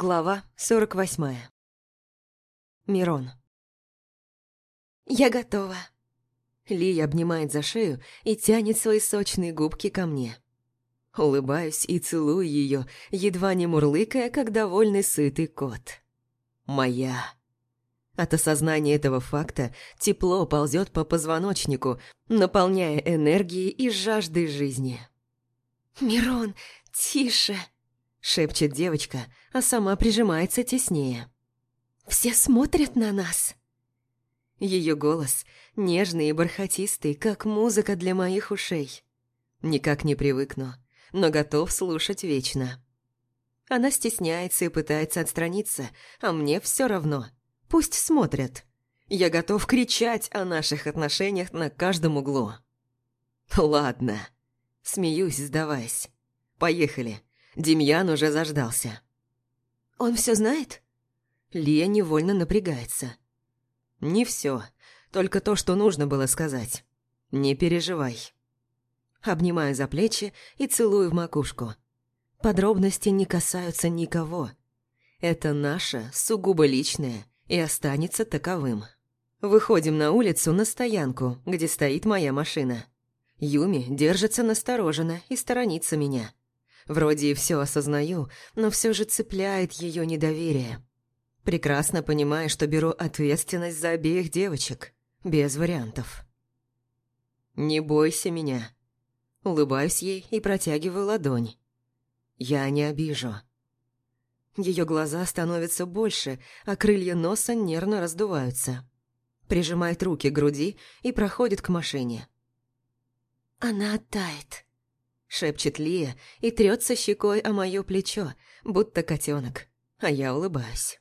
Глава 48. Мирон. «Я готова». Лия обнимает за шею и тянет свои сочные губки ко мне. Улыбаюсь и целую ее, едва не мурлыкая, как довольный сытый кот. «Моя». От осознания этого факта тепло ползет по позвоночнику, наполняя энергией и жаждой жизни. «Мирон, тише!» – шепчет девочка, а сама прижимается теснее. «Все смотрят на нас!» Ее голос нежный и бархатистый, как музыка для моих ушей. Никак не привыкну, но готов слушать вечно. Она стесняется и пытается отстраниться, а мне все равно. Пусть смотрят. Я готов кричать о наших отношениях на каждом углу. Ладно. Смеюсь, сдаваясь. Поехали. Демьян уже заждался. «Он все знает?» Лия невольно напрягается. «Не все, только то, что нужно было сказать. Не переживай». Обнимаю за плечи и целую в макушку. Подробности не касаются никого. Это наше, сугубо личное, и останется таковым. Выходим на улицу на стоянку, где стоит моя машина. Юми держится настороженно и сторонится меня. Вроде и все осознаю, но все же цепляет ее недоверие. Прекрасно понимая, что беру ответственность за обеих девочек. Без вариантов. «Не бойся меня». Улыбаюсь ей и протягиваю ладонь. «Я не обижу». Ее глаза становятся больше, а крылья носа нервно раздуваются. Прижимает руки к груди и проходит к машине. «Она оттает», шепчет Лия и трется щекой о мое плечо, будто котенок, а я улыбаюсь.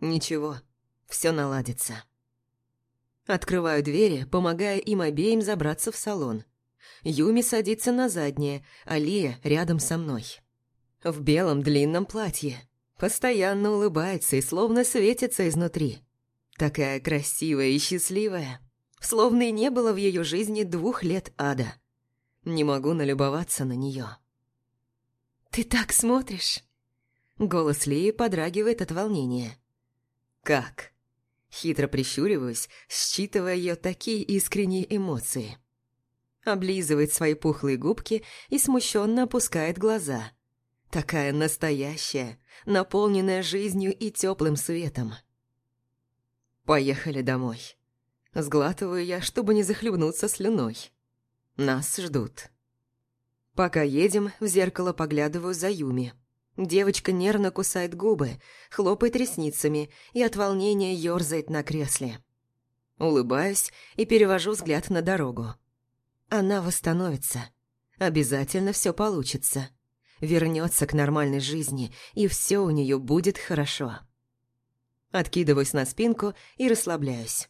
Ничего, все наладится. Открываю двери, помогая им обеим забраться в салон. Юми садится на заднее, а Лия рядом со мной. В белом длинном платье. Постоянно улыбается и словно светится изнутри. Такая красивая и счастливая. Словно и не было в ее жизни двух лет ада. Не могу налюбоваться на нее. «Ты так смотришь?» Голос Лии подрагивает от волнения. «Как?» Хитро прищуриваюсь, считывая ее такие искренние эмоции. Облизывает свои пухлые губки и смущенно опускает глаза. Такая настоящая, наполненная жизнью и теплым светом. «Поехали домой». Сглатываю я, чтобы не захлебнуться слюной. Нас ждут. Пока едем, в зеркало поглядываю за Юми. Девочка нервно кусает губы, хлопает ресницами и от волнения ёрзает на кресле. Улыбаюсь и перевожу взгляд на дорогу. Она восстановится. Обязательно все получится. Вернется к нормальной жизни, и все у нее будет хорошо. Откидываюсь на спинку и расслабляюсь.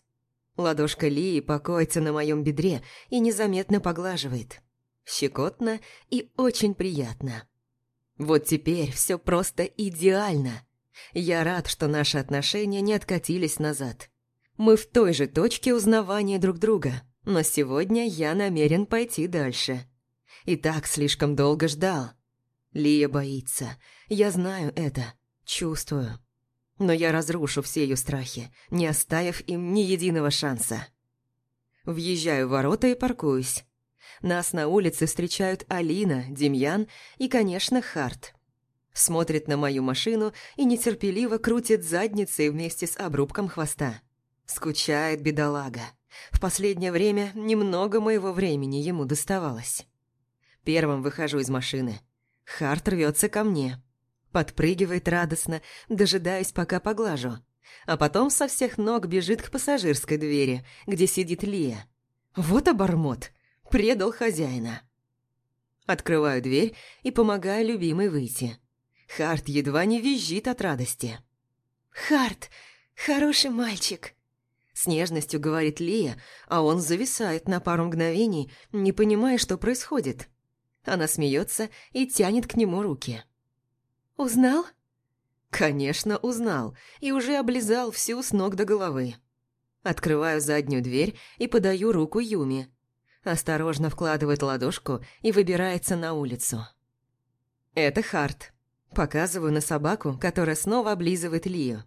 Ладошка Лии покоится на моем бедре и незаметно поглаживает. Щекотно и очень приятно. Вот теперь все просто идеально. Я рад, что наши отношения не откатились назад. Мы в той же точке узнавания друг друга, но сегодня я намерен пойти дальше. И так слишком долго ждал. Лия боится. Я знаю это. Чувствую но я разрушу все ее страхи, не оставив им ни единого шанса. Въезжаю в ворота и паркуюсь. Нас на улице встречают Алина, Демьян и, конечно, Харт. Смотрит на мою машину и нетерпеливо крутит задницей вместе с обрубком хвоста. Скучает бедолага. В последнее время немного моего времени ему доставалось. Первым выхожу из машины. Харт рвется ко мне подпрыгивает радостно, дожидаясь, пока поглажу. А потом со всех ног бежит к пассажирской двери, где сидит Лия. Вот обормот, предал хозяина. Открываю дверь и помогаю любимой выйти. Харт едва не визжит от радости. «Харт, хороший мальчик!» С нежностью говорит Лия, а он зависает на пару мгновений, не понимая, что происходит. Она смеется и тянет к нему руки. «Узнал?» «Конечно, узнал, и уже облизал всю с ног до головы». Открываю заднюю дверь и подаю руку Юми. Осторожно вкладывает ладошку и выбирается на улицу. «Это Харт. Показываю на собаку, которая снова облизывает Лию.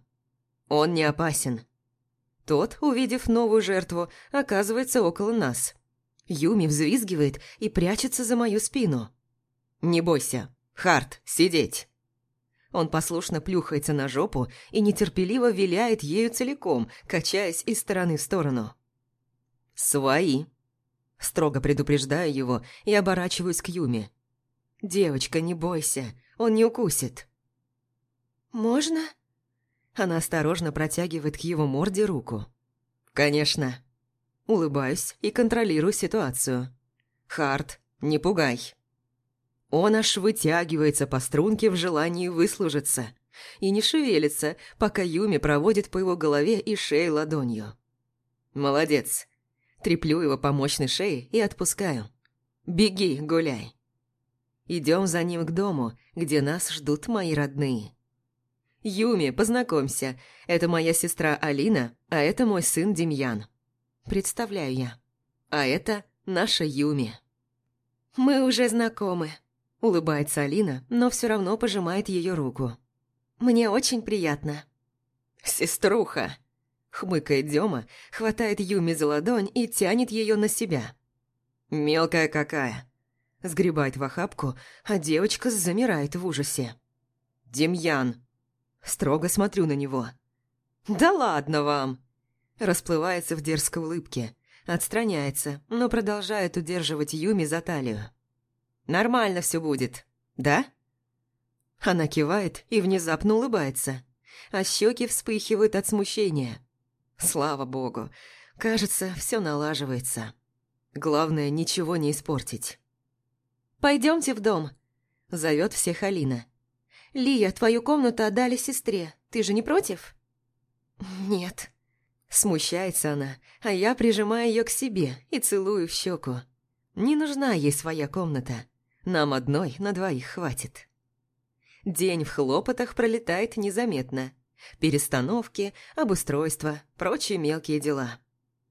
Он не опасен. Тот, увидев новую жертву, оказывается около нас. Юми взвизгивает и прячется за мою спину. «Не бойся. Харт, сидеть!» Он послушно плюхается на жопу и нетерпеливо виляет ею целиком, качаясь из стороны в сторону. «Свои!» Строго предупреждаю его и оборачиваюсь к Юме. «Девочка, не бойся, он не укусит». «Можно?» Она осторожно протягивает к его морде руку. «Конечно». Улыбаюсь и контролирую ситуацию. «Харт, не пугай». Он аж вытягивается по струнке в желании выслужиться и не шевелится, пока Юми проводит по его голове и шее ладонью. «Молодец». Треплю его по мощной шее и отпускаю. «Беги, гуляй». Идем за ним к дому, где нас ждут мои родные. «Юми, познакомься, это моя сестра Алина, а это мой сын Демьян». Представляю я. А это наша Юми. «Мы уже знакомы», – улыбается Алина, но все равно пожимает ее руку. «Мне очень приятно». «Сеструха!» – хмыкает Дема, хватает Юми за ладонь и тянет ее на себя. «Мелкая какая!» Сгребает в охапку, а девочка замирает в ужасе. «Демьян!» Строго смотрю на него. «Да ладно вам!» Расплывается в дерзкой улыбке. Отстраняется, но продолжает удерживать Юми за талию. «Нормально все будет, да?» Она кивает и внезапно улыбается, а щеки вспыхивают от смущения. Слава богу, кажется, все налаживается. Главное, ничего не испортить. «Пойдемте в дом», – зовет всех Алина. «Лия, твою комнату отдали сестре. Ты же не против?» «Нет». Смущается она, а я прижимаю ее к себе и целую в щеку. Не нужна ей своя комната. Нам одной на двоих хватит. День в хлопотах пролетает незаметно. Перестановки, обустройства, прочие мелкие дела.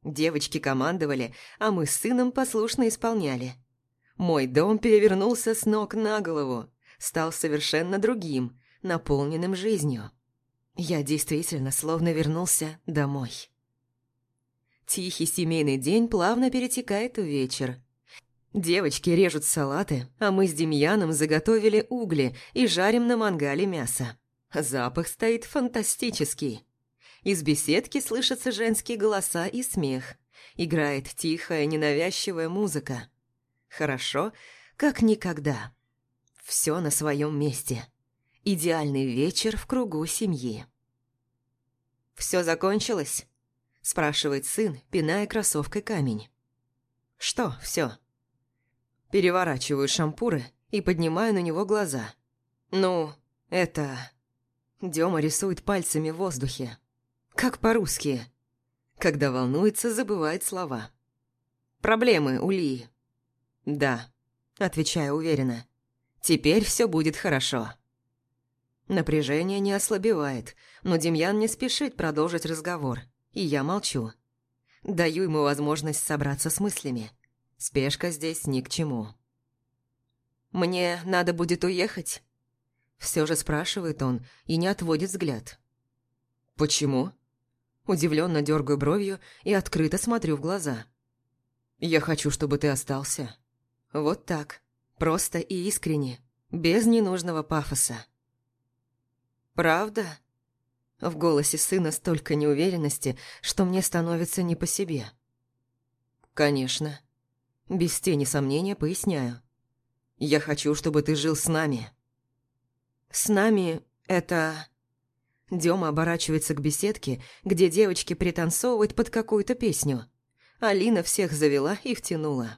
Девочки командовали, а мы с сыном послушно исполняли. Мой дом перевернулся с ног на голову, стал совершенно другим, наполненным жизнью. Я действительно словно вернулся домой. Тихий семейный день плавно перетекает в вечер. Девочки режут салаты, а мы с Демьяном заготовили угли и жарим на мангале мясо. Запах стоит фантастический. Из беседки слышатся женские голоса и смех. Играет тихая, ненавязчивая музыка. Хорошо, как никогда. Все на своем месте. Идеальный вечер в кругу семьи. «Все закончилось?» – спрашивает сын, пиная кроссовкой камень. «Что все?» Переворачиваю шампуры и поднимаю на него глаза. «Ну, это...» Дема рисует пальцами в воздухе. Как по-русски. Когда волнуется, забывает слова. «Проблемы у Лии». «Да», – отвечаю уверенно. «Теперь все будет хорошо». Напряжение не ослабевает, но Демьян не спешит продолжить разговор, и я молчу. Даю ему возможность собраться с мыслями. Спешка здесь ни к чему. «Мне надо будет уехать?» Все же спрашивает он и не отводит взгляд. «Почему?» Удивленно дергаю бровью и открыто смотрю в глаза. «Я хочу, чтобы ты остался». Вот так. Просто и искренне. Без ненужного пафоса. «Правда?» В голосе сына столько неуверенности, что мне становится не по себе. «Конечно». Без тени сомнения поясняю. «Я хочу, чтобы ты жил с нами». «С нами это...» Дема оборачивается к беседке, где девочки пританцовывают под какую-то песню. Алина всех завела и втянула.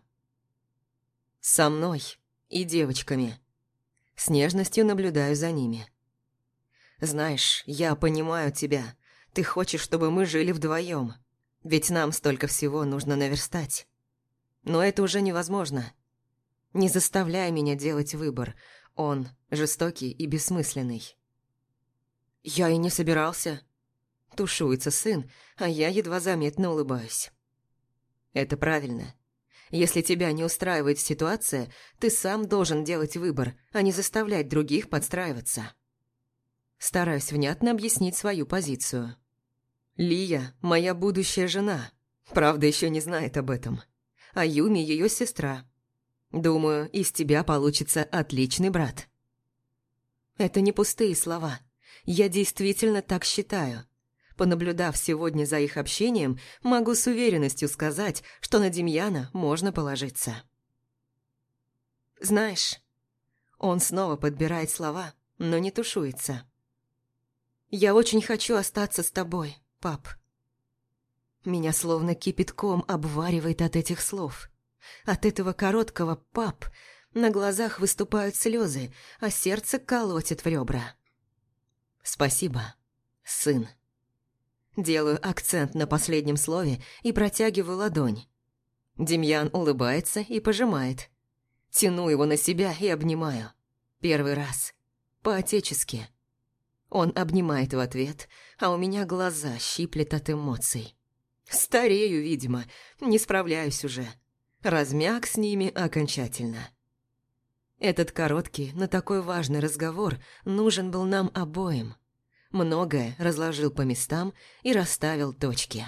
Со мной и девочками. С нежностью наблюдаю за ними. Знаешь, я понимаю тебя. Ты хочешь, чтобы мы жили вдвоем. Ведь нам столько всего нужно наверстать. Но это уже невозможно. Не заставляй меня делать выбор. Он жестокий и бессмысленный. Я и не собирался. Тушуется сын, а я едва заметно улыбаюсь. Это правильно. Если тебя не устраивает ситуация, ты сам должен делать выбор, а не заставлять других подстраиваться. Стараюсь внятно объяснить свою позицию. Лия – моя будущая жена. Правда, еще не знает об этом. А Юми – ее сестра. Думаю, из тебя получится отличный брат. Это не пустые слова. Я действительно так считаю. Понаблюдав сегодня за их общением, могу с уверенностью сказать, что на Демьяна можно положиться. Знаешь, он снова подбирает слова, но не тушуется. «Я очень хочу остаться с тобой, пап». Меня словно кипятком обваривает от этих слов. От этого короткого «пап» на глазах выступают слезы, а сердце колотит в ребра. «Спасибо, сын». Делаю акцент на последнем слове и протягиваю ладонь. Демьян улыбается и пожимает. Тяну его на себя и обнимаю. Первый раз. По-отечески. Он обнимает в ответ, а у меня глаза щиплет от эмоций. Старею, видимо, не справляюсь уже. Размяк с ними окончательно. Этот короткий, но такой важный разговор нужен был нам обоим. Многое разложил по местам и расставил точки.